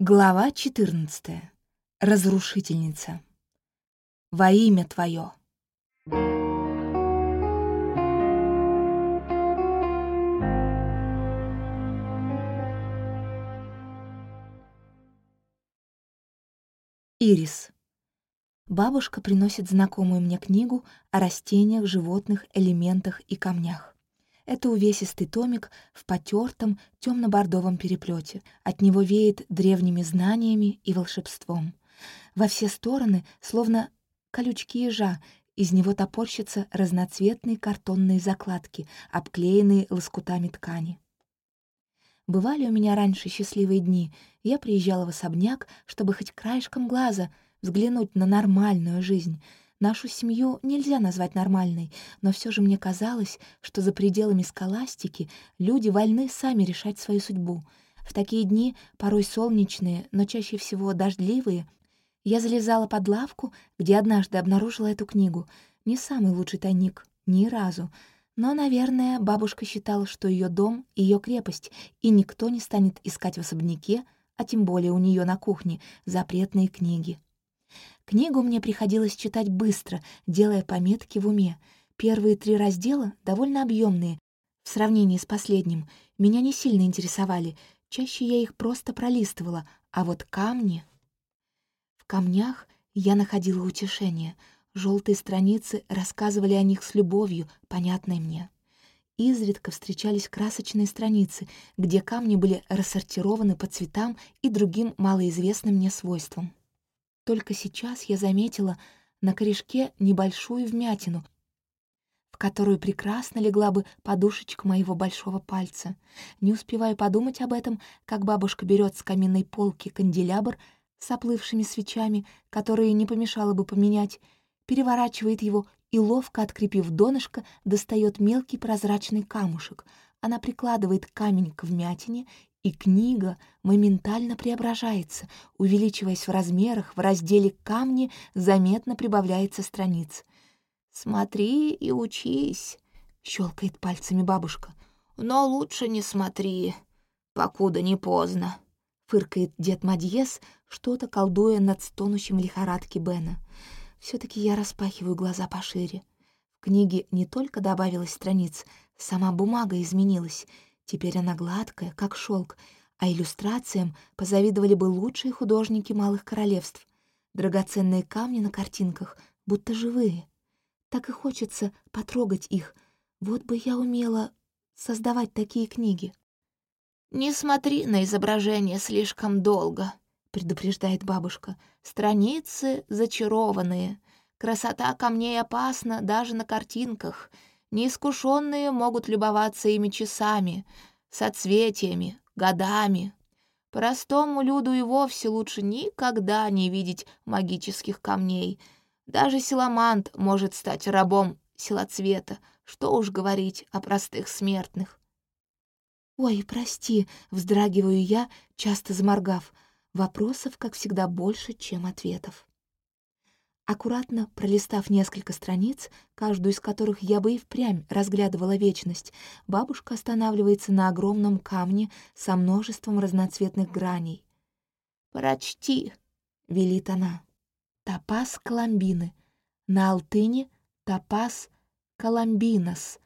Глава 14. Разрушительница. Во имя Твое. Ирис. Бабушка приносит знакомую мне книгу о растениях, животных, элементах и камнях. Это увесистый томик в потертом темно-бордовом переплете. От него веет древними знаниями и волшебством. Во все стороны, словно колючки ежа, из него топорщатся разноцветные картонные закладки, обклеенные лоскутами ткани. Бывали у меня раньше счастливые дни. Я приезжала в особняк, чтобы хоть краешком глаза взглянуть на нормальную жизнь — Нашу семью нельзя назвать нормальной, но все же мне казалось, что за пределами скаластики люди вольны сами решать свою судьбу. В такие дни, порой солнечные, но чаще всего дождливые, я залезала под лавку, где однажды обнаружила эту книгу. Не самый лучший тайник, ни разу. Но, наверное, бабушка считала, что ее дом — ее крепость, и никто не станет искать в особняке, а тем более у нее на кухне, запретные книги. Книгу мне приходилось читать быстро, делая пометки в уме. Первые три раздела довольно объемные. В сравнении с последним меня не сильно интересовали, чаще я их просто пролистывала, а вот камни... В камнях я находила утешение. Желтые страницы рассказывали о них с любовью, понятной мне. Изредка встречались красочные страницы, где камни были рассортированы по цветам и другим малоизвестным мне свойствам. Только сейчас я заметила на корешке небольшую вмятину, в которую прекрасно легла бы подушечка моего большого пальца. Не успеваю подумать об этом, как бабушка берет с каминной полки канделябр с оплывшими свечами, которые не помешало бы поменять, переворачивает его и, ловко открепив донышко, достает мелкий прозрачный камушек. Она прикладывает камень к вмятине и книга моментально преображается, увеличиваясь в размерах, в разделе «Камни» заметно прибавляется страниц. «Смотри и учись», — щелкает пальцами бабушка. «Но лучше не смотри, покуда не поздно», — фыркает дед Мадьес, что-то колдуя над стонущим лихорадки Бена. все таки я распахиваю глаза пошире. В книге не только добавилось страниц, сама бумага изменилась — Теперь она гладкая, как шелк, а иллюстрациям позавидовали бы лучшие художники малых королевств. Драгоценные камни на картинках, будто живые. Так и хочется потрогать их. Вот бы я умела создавать такие книги. «Не смотри на изображение слишком долго», — предупреждает бабушка. «Страницы зачарованные. Красота камней опасна даже на картинках. Неискушенные могут любоваться ими часами, соцветиями, годами. Простому люду и вовсе лучше никогда не видеть магических камней. Даже силамант может стать рабом силоцвета, что уж говорить о простых смертных. «Ой, прости», — вздрагиваю я, часто заморгав. Вопросов, как всегда, больше, чем ответов. Аккуратно пролистав несколько страниц, каждую из которых я бы и впрямь разглядывала вечность, бабушка останавливается на огромном камне со множеством разноцветных граней. «Прочти», — велит она. «Топаз Коломбины. На алтыне топаз Коломбинос.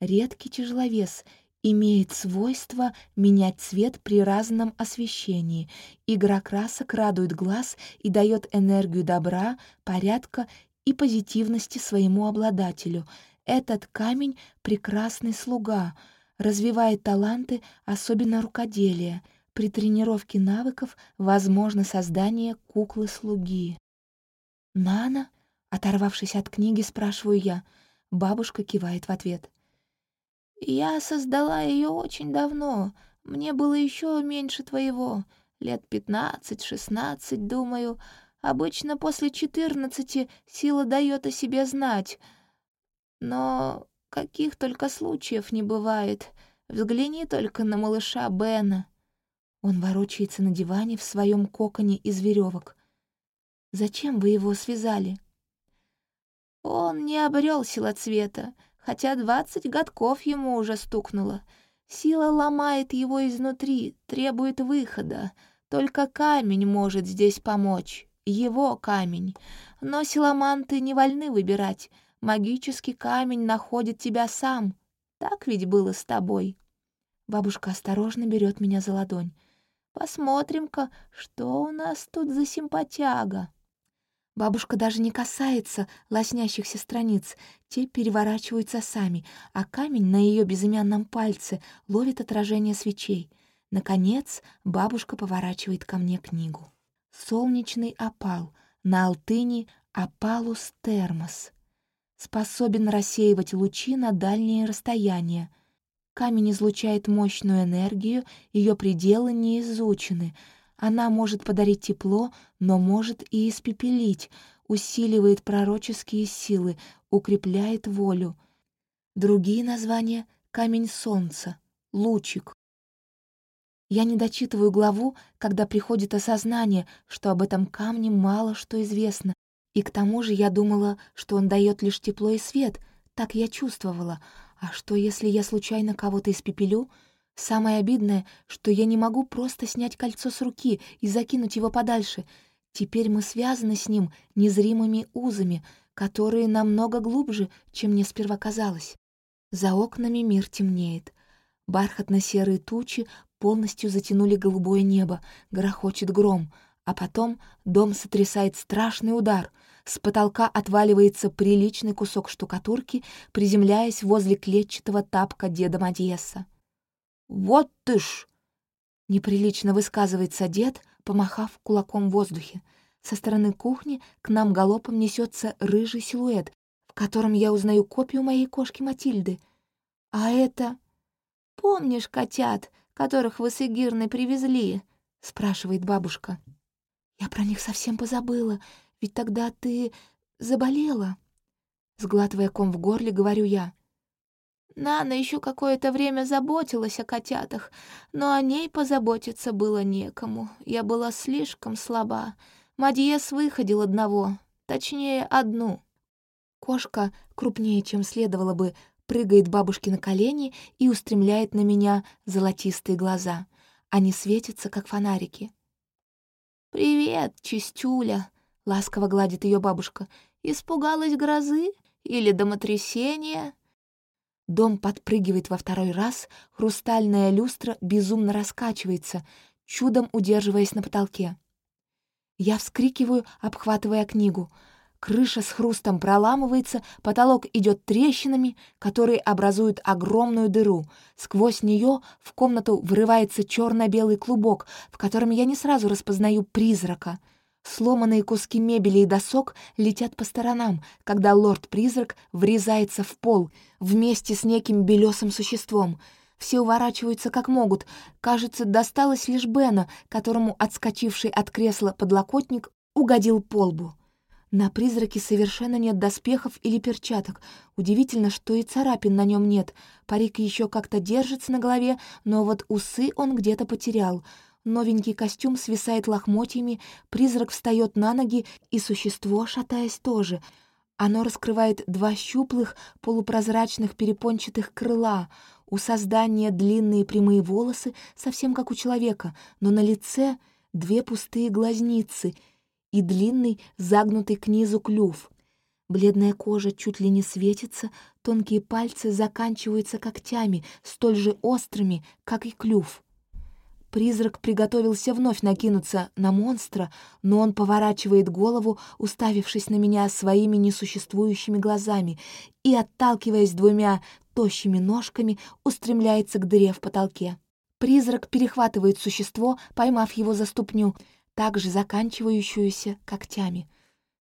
Редкий тяжеловес, имеет свойство менять цвет при разном освещении. Игра красок радует глаз и дает энергию добра, порядка и позитивности своему обладателю. Этот камень — прекрасный слуга, развивает таланты, особенно рукоделие. При тренировке навыков возможно создание куклы-слуги. «Нана?» — оторвавшись от книги, спрашиваю я. Бабушка кивает в ответ — я создала ее очень давно. Мне было еще меньше твоего. Лет пятнадцать-шестнадцать, думаю. Обычно после четырнадцати сила дает о себе знать. Но каких только случаев не бывает. Взгляни только на малыша Бена. Он ворочается на диване в своем коконе из веревок. Зачем вы его связали? Он не обрел сила цвета хотя двадцать годков ему уже стукнуло. Сила ломает его изнутри, требует выхода. Только камень может здесь помочь. Его камень. Но силаманты не вольны выбирать. Магический камень находит тебя сам. Так ведь было с тобой. Бабушка осторожно берет меня за ладонь. Посмотрим-ка, что у нас тут за симпатяга. Бабушка даже не касается лоснящихся страниц, те переворачиваются сами, а камень на ее безымянном пальце ловит отражение свечей. Наконец бабушка поворачивает ко мне книгу. «Солнечный опал. На алтыне опалус термос. Способен рассеивать лучи на дальние расстояния. Камень излучает мощную энергию, ее пределы не изучены — она может подарить тепло, но может и испепелить, усиливает пророческие силы, укрепляет волю. Другие названия — камень солнца, лучик. Я не дочитываю главу, когда приходит осознание, что об этом камне мало что известно, и к тому же я думала, что он дает лишь тепло и свет, так я чувствовала. А что, если я случайно кого-то испепелю — Самое обидное, что я не могу просто снять кольцо с руки и закинуть его подальше. Теперь мы связаны с ним незримыми узами, которые намного глубже, чем мне сперва казалось. За окнами мир темнеет. Бархатно-серые тучи полностью затянули голубое небо, грохочет гром, а потом дом сотрясает страшный удар. С потолка отваливается приличный кусок штукатурки, приземляясь возле клетчатого тапка деда Мадьеса. «Вот ты ж!» — неприлично высказывается дед, помахав кулаком в воздухе. Со стороны кухни к нам галопом несется рыжий силуэт, в котором я узнаю копию моей кошки Матильды. А это... «Помнишь котят, которых вы с Игирной привезли?» — спрашивает бабушка. «Я про них совсем позабыла, ведь тогда ты заболела». Сглатывая ком в горле, говорю я. Нана еще какое-то время заботилась о котятах, но о ней позаботиться было некому. Я была слишком слаба. Мадьес выходил одного, точнее, одну. Кошка, крупнее, чем следовало бы, прыгает бабушке на колени и устремляет на меня золотистые глаза. Они светятся, как фонарики. «Привет, чистюля!» — ласково гладит ее бабушка. «Испугалась грозы или домотрясения?» Дом подпрыгивает во второй раз, хрустальная люстра безумно раскачивается, чудом удерживаясь на потолке. Я вскрикиваю, обхватывая книгу. Крыша с хрустом проламывается, потолок идет трещинами, которые образуют огромную дыру. Сквозь нее в комнату врывается черно белый клубок, в котором я не сразу распознаю призрака — Сломанные куски мебели и досок летят по сторонам, когда лорд-призрак врезается в пол вместе с неким белесым существом. Все уворачиваются как могут. Кажется, досталось лишь Бена, которому отскочивший от кресла подлокотник угодил по лбу. На призраке совершенно нет доспехов или перчаток. Удивительно, что и царапин на нем нет. Парик еще как-то держится на голове, но вот усы он где-то потерял — Новенький костюм свисает лохмотьями, призрак встает на ноги, и существо, шатаясь, тоже. Оно раскрывает два щуплых, полупрозрачных перепончатых крыла. У создания длинные прямые волосы, совсем как у человека, но на лице две пустые глазницы и длинный, загнутый к низу клюв. Бледная кожа чуть ли не светится, тонкие пальцы заканчиваются когтями, столь же острыми, как и клюв. Призрак приготовился вновь накинуться на монстра, но он поворачивает голову, уставившись на меня своими несуществующими глазами, и, отталкиваясь двумя тощими ножками, устремляется к дыре в потолке. Призрак перехватывает существо, поймав его за ступню, также заканчивающуюся когтями.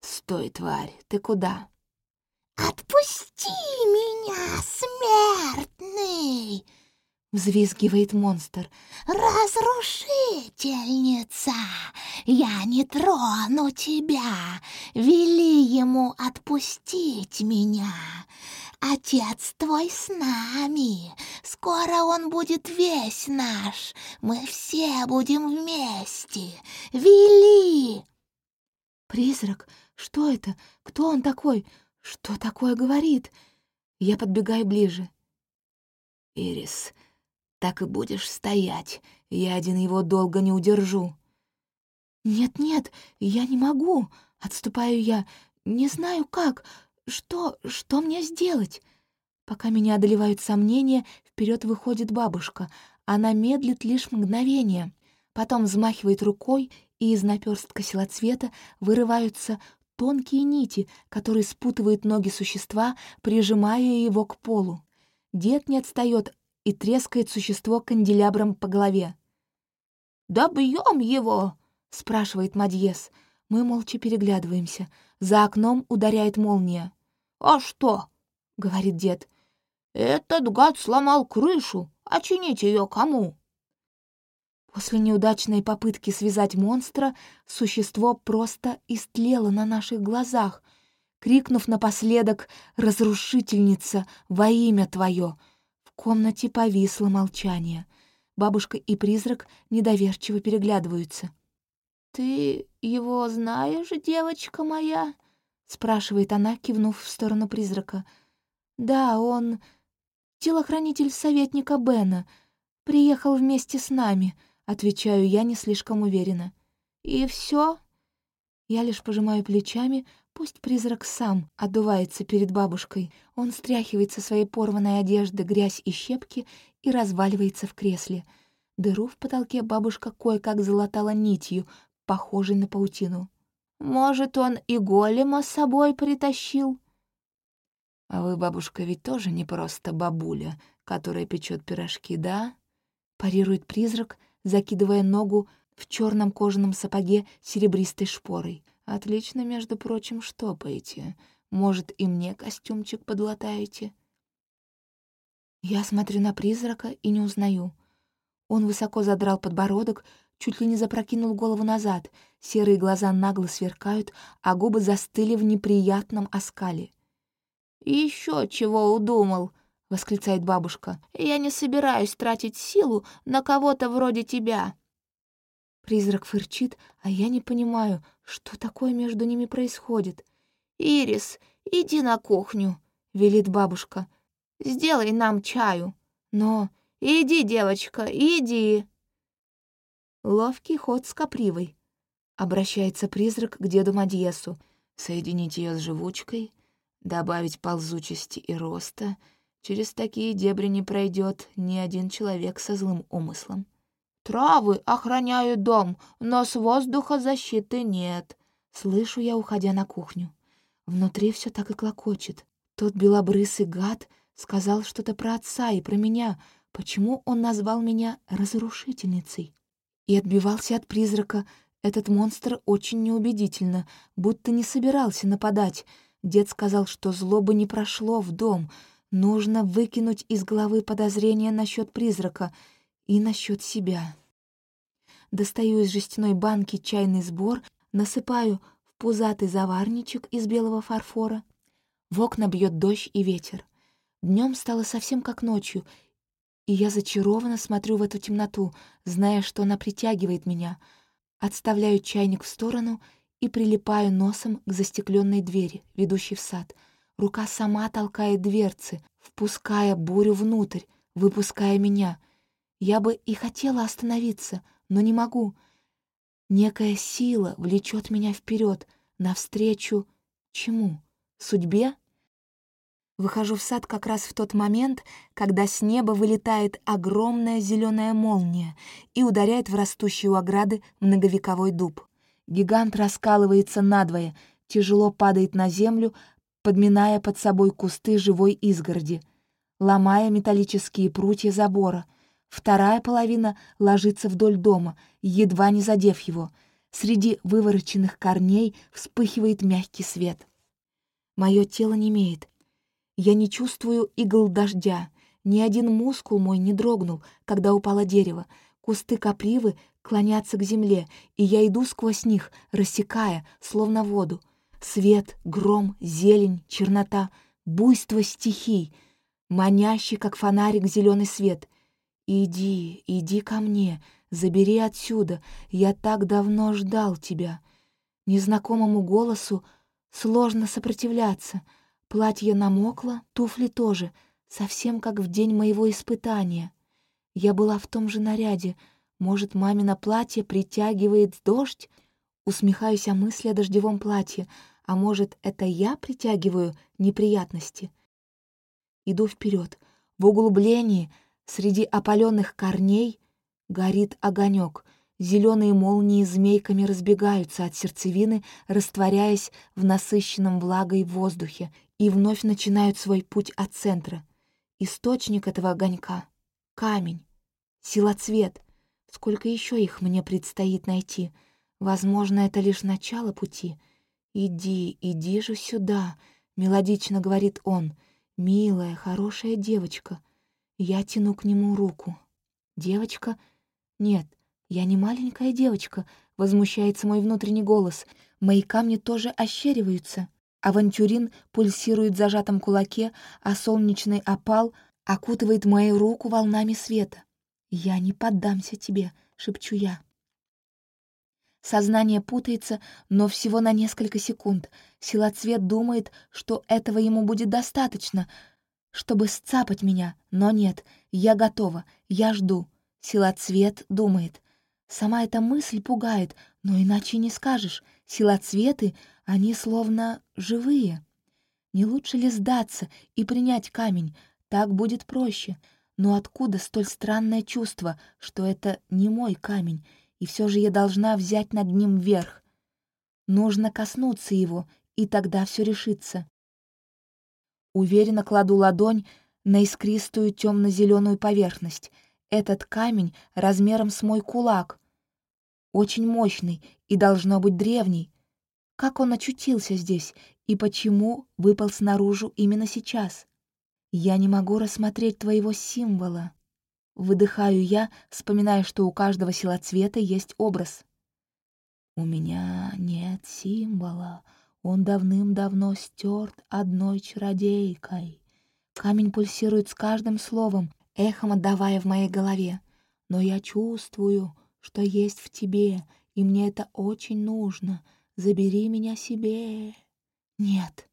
«Стой, тварь, ты куда?» «Отпусти меня, смертный!» — взвизгивает монстр. «Разрушительница! Я не трону тебя! Вели ему отпустить меня! Отец твой с нами! Скоро он будет весь наш! Мы все будем вместе! Вели!» «Призрак? Что это? Кто он такой? Что такое говорит?» Я подбегаю ближе. «Ирис, так и будешь стоять, я один его долго не удержу. «Нет-нет, я не могу!» — отступаю я. «Не знаю как. Что, что мне сделать?» Пока меня одолевают сомнения, вперед выходит бабушка. Она медлит лишь мгновение. Потом взмахивает рукой, и из наперстка силоцвета вырываются тонкие нити, которые спутывают ноги существа, прижимая его к полу. Дед не отстает и трескает существо канделябром по голове. «Добьем его!» — спрашивает Мадьес. Мы молча переглядываемся. За окном ударяет молния. «А что?» — говорит дед. «Этот гад сломал крышу. А чинить ее кому?» После неудачной попытки связать монстра, существо просто истлело на наших глазах, крикнув напоследок «Разрушительница, во имя твое!» В комнате повисло молчание. Бабушка и призрак недоверчиво переглядываются. «Ты его знаешь, девочка моя?» — спрашивает она, кивнув в сторону призрака. «Да, он телохранитель советника Бена. Приехал вместе с нами», — отвечаю я не слишком уверенно. «И все? Я лишь пожимаю плечами, пусть призрак сам отдувается перед бабушкой. Он стряхивает со своей порванной одежды грязь и щепки и разваливается в кресле. Дыру в потолке бабушка кое-как залатала нитью, похожей на паутину. «Может, он и голема с собой притащил?» «А вы, бабушка, ведь тоже не просто бабуля, которая печет пирожки, да?» Парирует призрак, закидывая ногу в черном кожаном сапоге серебристой шпорой. «Отлично, между прочим, штопаете. Может, и мне костюмчик подлатаете?» Я смотрю на призрака и не узнаю. Он высоко задрал подбородок, чуть ли не запрокинул голову назад, серые глаза нагло сверкают, а губы застыли в неприятном оскале. Еще чего удумал?» — восклицает бабушка. «Я не собираюсь тратить силу на кого-то вроде тебя». Призрак фырчит, а я не понимаю, что такое между ними происходит. «Ирис, иди на кухню», — велит бабушка. «Сделай нам чаю». «Но...» «Иди, девочка, иди!» Ловкий ход с капривой. Обращается призрак к деду Мадьесу. Соединить ее с живучкой, добавить ползучести и роста. Через такие дебри не пройдет ни один человек со злым умыслом. «Травы охраняют дом, но с воздуха защиты нет», — слышу я, уходя на кухню. Внутри все так и клокочет. Тот белобрысый гад сказал что-то про отца и про меня. Почему он назвал меня разрушительницей? и отбивался от призрака. Этот монстр очень неубедительно, будто не собирался нападать. Дед сказал, что злоба не прошло в дом. Нужно выкинуть из головы подозрения насчет призрака и насчет себя. Достаю из жестяной банки чайный сбор, насыпаю в пузатый заварничек из белого фарфора. В окна бьет дождь и ветер. Днем стало совсем как ночью, и я зачарованно смотрю в эту темноту, зная, что она притягивает меня. Отставляю чайник в сторону и прилипаю носом к застекленной двери, ведущей в сад. Рука сама толкает дверцы, впуская бурю внутрь, выпуская меня. Я бы и хотела остановиться, но не могу. Некая сила влечет меня вперед, навстречу чему? Судьбе? Выхожу в сад как раз в тот момент, когда с неба вылетает огромная зеленая молния и ударяет в растущие у ограды многовековой дуб. Гигант раскалывается надвое, тяжело падает на землю, подминая под собой кусты живой изгороди, ломая металлические прутья забора. Вторая половина ложится вдоль дома, едва не задев его. Среди вывороченных корней вспыхивает мягкий свет. Мое тело немеет, я не чувствую игл дождя. Ни один мускул мой не дрогнул, когда упало дерево. Кусты капривы клонятся к земле, и я иду сквозь них, рассекая, словно воду. Свет, гром, зелень, чернота, буйство стихий, манящий, как фонарик, зеленый свет. «Иди, иди ко мне, забери отсюда, я так давно ждал тебя». Незнакомому голосу сложно сопротивляться — Платье намокло, туфли тоже, совсем как в день моего испытания. Я была в том же наряде. Может, мамино платье притягивает дождь? Усмехаюсь о мысли о дождевом платье, а может, это я притягиваю неприятности? Иду вперед. В углублении, среди опаленных корней, горит огонек. Зеленые молнии змейками разбегаются от сердцевины, растворяясь в насыщенном влагой воздухе, и вновь начинают свой путь от центра. Источник этого огонька — камень, силоцвет. Сколько еще их мне предстоит найти? Возможно, это лишь начало пути. «Иди, иди же сюда», — мелодично говорит он. «Милая, хорошая девочка». Я тяну к нему руку. «Девочка? Нет, я не маленькая девочка», — возмущается мой внутренний голос. Мои камни тоже ощериваются. Авантюрин пульсирует в зажатом кулаке, а солнечный опал окутывает мою руку волнами света. «Я не поддамся тебе», — шепчу я. Сознание путается, но всего на несколько секунд. Силоцвет думает, что этого ему будет достаточно, чтобы сцапать меня, но нет, я готова, я жду. Силоцвет думает. Сама эта мысль пугает, но иначе не скажешь. Силоцветы, они словно живые. Не лучше ли сдаться и принять камень? Так будет проще. Но откуда столь странное чувство, что это не мой камень, и все же я должна взять над ним верх? Нужно коснуться его, и тогда все решится. Уверенно кладу ладонь на искристую темно-зеленую поверхность. Этот камень размером с мой кулак. Очень мощный и должно быть древний. Как он очутился здесь и почему выпал снаружи именно сейчас? Я не могу рассмотреть твоего символа. Выдыхаю я, вспоминая, что у каждого силоцвета есть образ. У меня нет символа. Он давным-давно стерт одной чародейкой. Камень пульсирует с каждым словом, эхом отдавая в моей голове. Но я чувствую, что есть в тебе, и мне это очень нужно — Забери меня себе. Нет.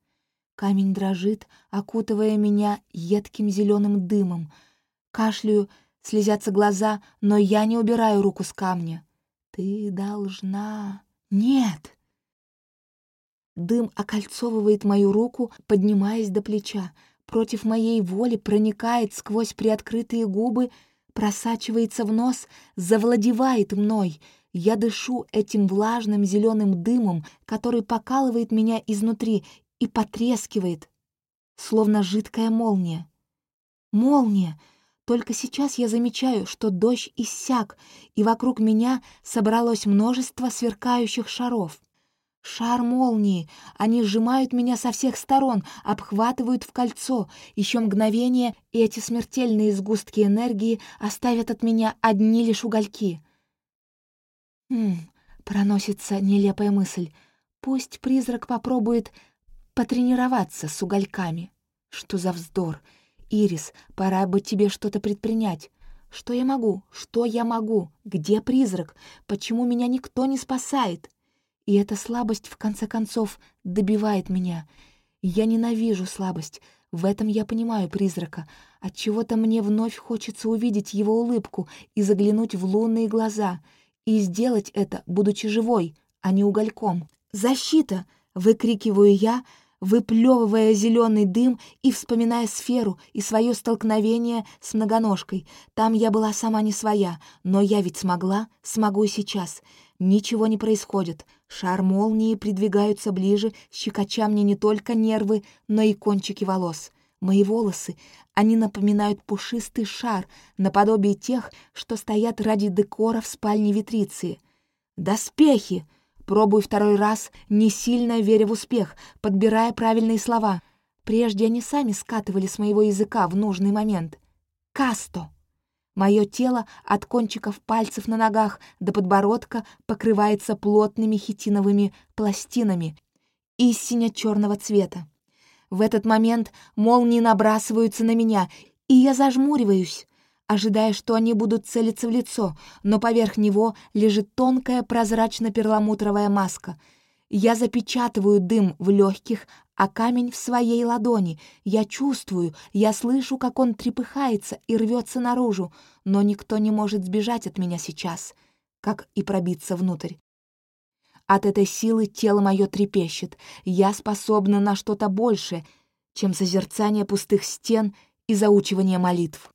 Камень дрожит, окутывая меня едким зеленым дымом. Кашляю, слезятся глаза, но я не убираю руку с камня. Ты должна... Нет. Дым окольцовывает мою руку, поднимаясь до плеча. Против моей воли проникает сквозь приоткрытые губы, просачивается в нос, завладевает мной — я дышу этим влажным зеленым дымом, который покалывает меня изнутри и потрескивает, словно жидкая молния. Молния! Только сейчас я замечаю, что дождь иссяк, и вокруг меня собралось множество сверкающих шаров. Шар молнии. Они сжимают меня со всех сторон, обхватывают в кольцо. Еще мгновение, и эти смертельные сгустки энергии оставят от меня одни лишь угольки. Хм, проносится нелепая мысль. Пусть призрак попробует потренироваться с угольками. Что за вздор? Ирис, пора бы тебе что-то предпринять. Что я могу? Что я могу? Где призрак? Почему меня никто не спасает? И эта слабость, в конце концов, добивает меня. Я ненавижу слабость. В этом я понимаю призрака. От чего то мне вновь хочется увидеть его улыбку и заглянуть в лунные глаза — и сделать это, будучи живой, а не угольком. «Защита!» — выкрикиваю я, выплевывая зеленый дым и вспоминая сферу и свое столкновение с многоножкой. Там я была сама не своя, но я ведь смогла, смогу и сейчас. Ничего не происходит. Шар молнии придвигаются ближе, щекоча мне не только нервы, но и кончики волос. Мои волосы, они напоминают пушистый шар, наподобие тех, что стоят ради декора в спальне Витриции. «Доспехи!» Пробую второй раз, не сильно веря в успех, подбирая правильные слова. Прежде они сами скатывали с моего языка в нужный момент. «Касто!» Мое тело от кончиков пальцев на ногах до подбородка покрывается плотными хитиновыми пластинами истинно черного цвета. В этот момент молнии набрасываются на меня, и я зажмуриваюсь, ожидая, что они будут целиться в лицо, но поверх него лежит тонкая прозрачно-перламутровая маска. Я запечатываю дым в легких, а камень в своей ладони. Я чувствую, я слышу, как он трепыхается и рвется наружу, но никто не может сбежать от меня сейчас, как и пробиться внутрь. От этой силы тело мое трепещет. Я способна на что-то большее, чем созерцание пустых стен и заучивание молитв.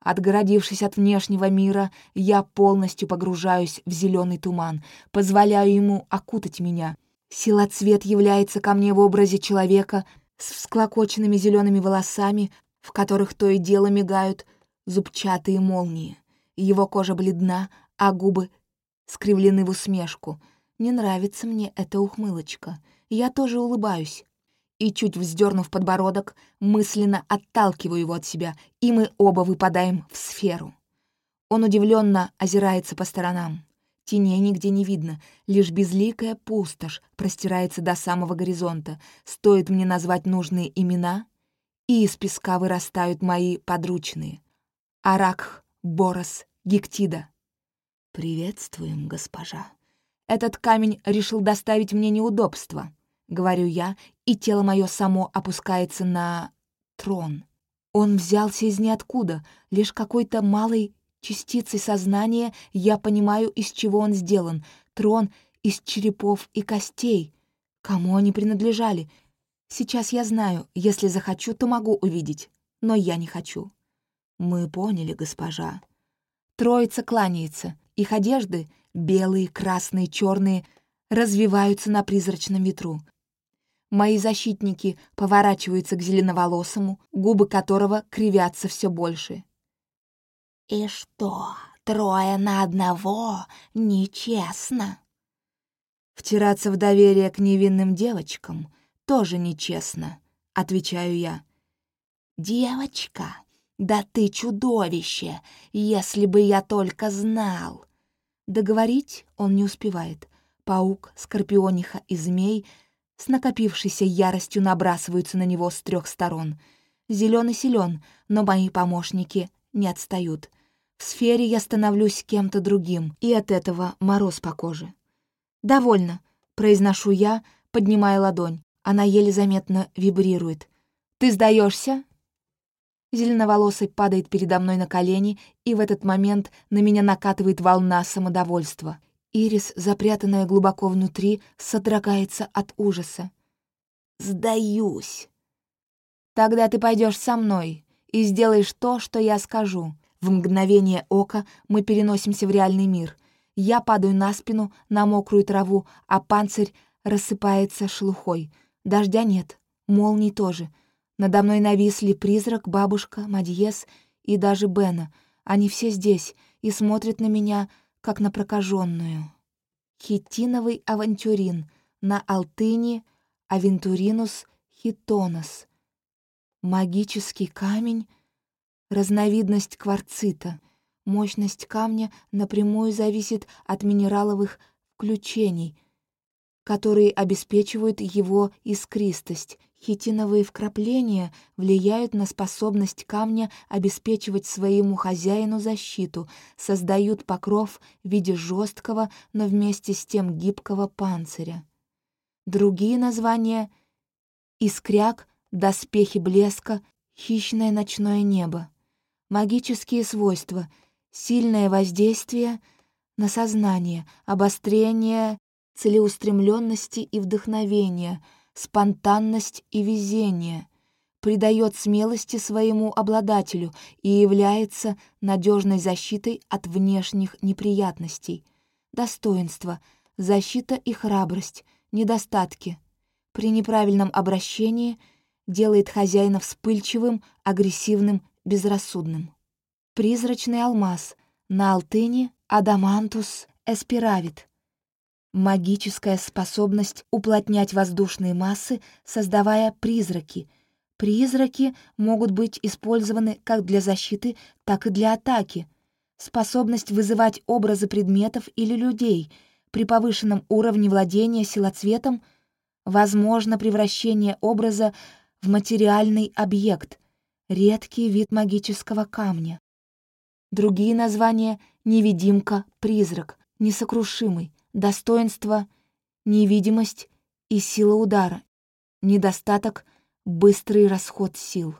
Отгородившись от внешнего мира, я полностью погружаюсь в зеленый туман, позволяю ему окутать меня. Силоцвет является ко мне в образе человека с всклокоченными зелеными волосами, в которых то и дело мигают зубчатые молнии. Его кожа бледна, а губы скривлены в усмешку. Не нравится мне эта ухмылочка. Я тоже улыбаюсь и, чуть вздернув подбородок, мысленно отталкиваю его от себя, и мы оба выпадаем в сферу. Он удивленно озирается по сторонам. Теней нигде не видно, лишь безликая пустошь простирается до самого горизонта. Стоит мне назвать нужные имена, и из песка вырастают мои подручные. Аракх, Борос, Гектида. «Приветствуем, госпожа. Этот камень решил доставить мне неудобства», — говорю я, и тело мое само опускается на трон. Он взялся из ниоткуда, лишь какой-то малой частицей сознания я понимаю, из чего он сделан. Трон из черепов и костей. Кому они принадлежали? Сейчас я знаю, если захочу, то могу увидеть, но я не хочу. Мы поняли, госпожа. Троица кланяется, их одежды — белые, красные, черные — развиваются на призрачном ветру. Мои защитники поворачиваются к зеленоволосому, губы которого кривятся все больше. «И что, трое на одного? Нечестно!» «Втираться в доверие к невинным девочкам тоже нечестно», — отвечаю я. «Девочка, да ты чудовище, если бы я только знал!» Договорить он не успевает. Паук, скорпиониха и змей — с накопившейся яростью набрасываются на него с трех сторон. Зелёный силен, но мои помощники не отстают. В сфере я становлюсь кем-то другим, и от этого мороз по коже. «Довольно», — произношу я, поднимая ладонь. Она еле заметно вибрирует. «Ты сдаешься? Зеленоволосый падает передо мной на колени, и в этот момент на меня накатывает волна самодовольства. Ирис, запрятанная глубоко внутри, содрогается от ужаса. «Сдаюсь!» «Тогда ты пойдешь со мной и сделаешь то, что я скажу». В мгновение ока мы переносимся в реальный мир. Я падаю на спину, на мокрую траву, а панцирь рассыпается шелухой. Дождя нет, молний тоже. Надо мной нависли призрак, бабушка, Мадьес и даже Бена. Они все здесь и смотрят на меня — как на прокаженную. Хитиновый авантюрин, на алтыне авентуринус хитонос. Магический камень — разновидность кварцита. Мощность камня напрямую зависит от минераловых включений, которые обеспечивают его искристость, Хитиновые вкрапления влияют на способность камня обеспечивать своему хозяину защиту, создают покров в виде жесткого, но вместе с тем гибкого панциря. Другие названия — искряк, доспехи блеска, хищное ночное небо. Магические свойства — сильное воздействие на сознание, обострение целеустремленности и вдохновения — спонтанность и везение, придает смелости своему обладателю и является надежной защитой от внешних неприятностей. Достоинство, защита и храбрость, недостатки. При неправильном обращении делает хозяина вспыльчивым, агрессивным, безрассудным. Призрачный алмаз. На алтыне адамантус эспиравит — Магическая способность уплотнять воздушные массы, создавая призраки. Призраки могут быть использованы как для защиты, так и для атаки. Способность вызывать образы предметов или людей. При повышенном уровне владения силоцветом возможно превращение образа в материальный объект, редкий вид магического камня. Другие названия — невидимка, призрак, несокрушимый, достоинство, невидимость и сила удара, недостаток — быстрый расход сил.